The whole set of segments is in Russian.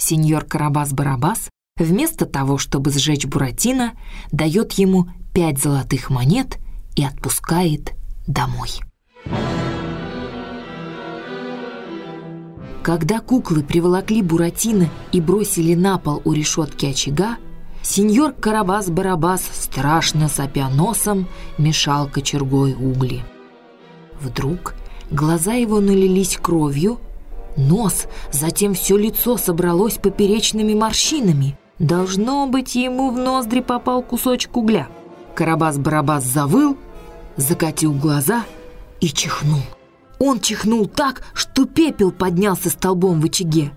Сеньор Карабас-Барабас вместо того, чтобы сжечь Буратино, дает ему пять золотых монет и отпускает домой. Когда куклы приволокли Буратино и бросили на пол у решетки очага, сеньор Карабас-Барабас, страшно сопя носом, мешал кочергой угли. Вдруг глаза его налились кровью, нос, затем все лицо собралось поперечными морщинами. Должно быть, ему в ноздри попал кусочек угля. Карабас-Барабас завыл, закатил глаза и чихнул. Он чихнул так, что пепел поднялся столбом в очаге.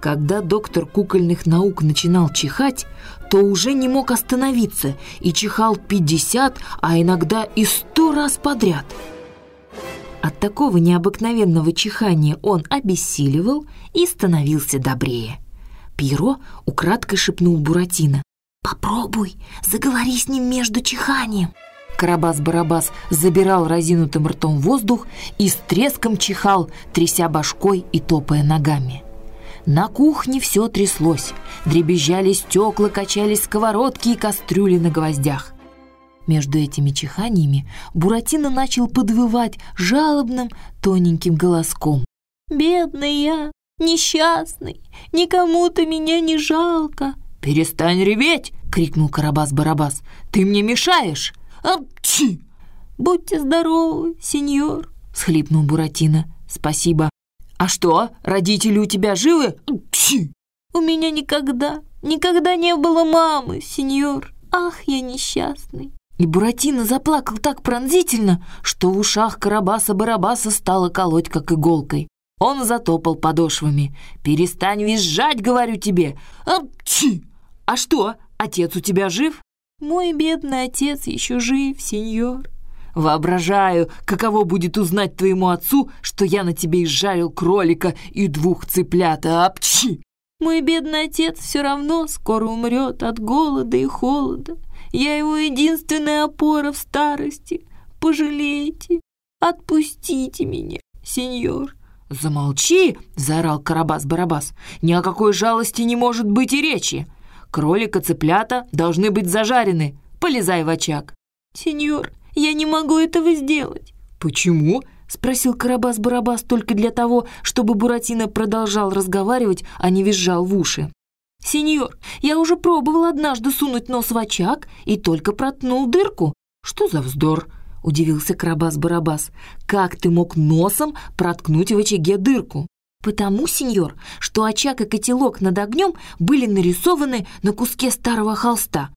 Когда доктор кукольных наук начинал чихать, то уже не мог остановиться и чихал 50, а иногда и 100 раз подряд. От такого необыкновенного чихания он обессиливал и становился добрее. Пьеро украдкой шепнул Буратино. «Попробуй, заговори с ним между чиханием». Карабас-барабас забирал разинутым ртом воздух и с треском чихал, тряся башкой и топая ногами. На кухне все тряслось, дребезжали стекла, качались сковородки и кастрюли на гвоздях. Между этими чиханиями Буратино начал подвывать жалобным тоненьким голоском. «Бедный я, несчастный, никому-то меня не жалко!» «Перестань реветь!» — крикнул Карабас-Барабас. «Ты мне мешаешь!» Апчи! «Будьте здоровы, сеньор!» — схлипнул Буратино. «Спасибо. А что, родители у тебя живы?» Апчи! «У меня никогда, никогда не было мамы, сеньор! Ах, я несчастный!» И Буратино заплакал так пронзительно, что в ушах Карабаса-Барабаса стало колоть, как иголкой. Он затопал подошвами. «Перестань визжать, говорю тебе!» Апчи! «А что, отец у тебя жив?» Мой бедный отец еще жив, сеньор. Воображаю, каково будет узнать твоему отцу, что я на тебе изжарил кролика и двух цыплят, апчи! Мой бедный отец все равно скоро умрет от голода и холода. Я его единственная опора в старости. Пожалейте, отпустите меня, сеньор. «Замолчи!» — заорал Карабас-Барабас. «Ни о какой жалости не может быть и речи!» Кролик и цыплята должны быть зажарены. Полезай в очаг». «Сеньор, я не могу этого сделать». «Почему?» — спросил Карабас-Барабас только для того, чтобы Буратино продолжал разговаривать, а не визжал в уши. «Сеньор, я уже пробовал однажды сунуть нос в очаг и только проткнул дырку». «Что за вздор?» — удивился Карабас-Барабас. «Как ты мог носом проткнуть в очаге дырку?» «Потому, сеньор, что очаг и котелок над огнем были нарисованы на куске старого холста».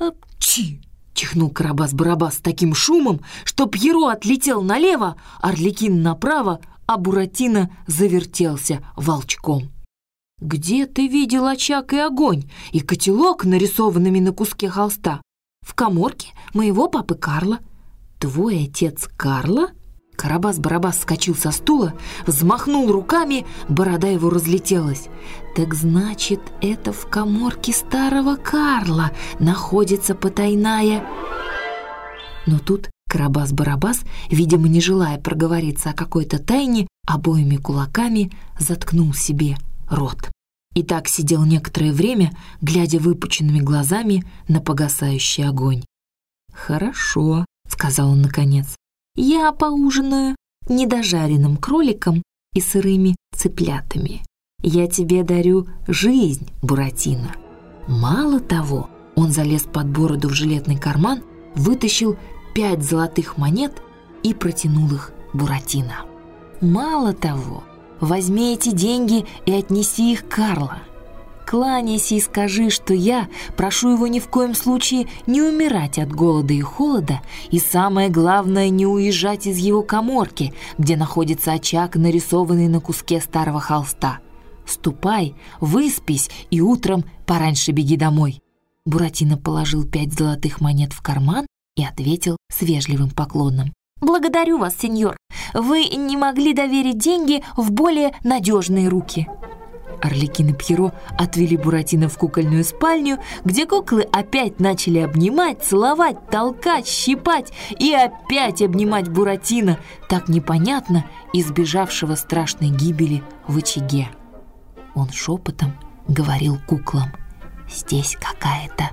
«Апчи!» — чихнул Карабас-Барабас с таким шумом, что Пьеро отлетел налево, Орликин направо, а Буратино завертелся волчком. «Где ты видел очаг и огонь, и котелок, нарисованными на куске холста?» «В коморке моего папы Карла». «Твой отец Карла?» Карабас-Барабас вскочил со стула, взмахнул руками, борода его разлетелась. «Так значит, это в коморке старого Карла находится потайная...» Но тут Карабас-Барабас, видимо, не желая проговориться о какой-то тайне, обоими кулаками заткнул себе рот. И так сидел некоторое время, глядя выпученными глазами на погасающий огонь. «Хорошо», — сказал он наконец я поужинаю недожаренным кроликом и сырыми цыплятами. Я тебе дарю жизнь, Буратино. Мало того, он залез под бороду в жилетный карман, вытащил пять золотых монет и протянул их Буратино. Мало того, возьми эти деньги и отнеси их Карла. Кланяйся и скажи, что я прошу его ни в коем случае не умирать от голода и холода, и самое главное, не уезжать из его коморки, где находится очаг, нарисованный на куске старого холста. Ступай, выспись и утром пораньше беги домой». Буратино положил пять золотых монет в карман и ответил с вежливым поклоном. «Благодарю вас, сеньор. Вы не могли доверить деньги в более надежные руки». Орликин и Пьеро отвели Буратино в кукольную спальню, где куклы опять начали обнимать, целовать, толкать, щипать и опять обнимать Буратино, так непонятно избежавшего страшной гибели в очаге. Он шепотом говорил куклам. Здесь какая-то